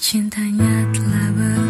cintanya telah berakhir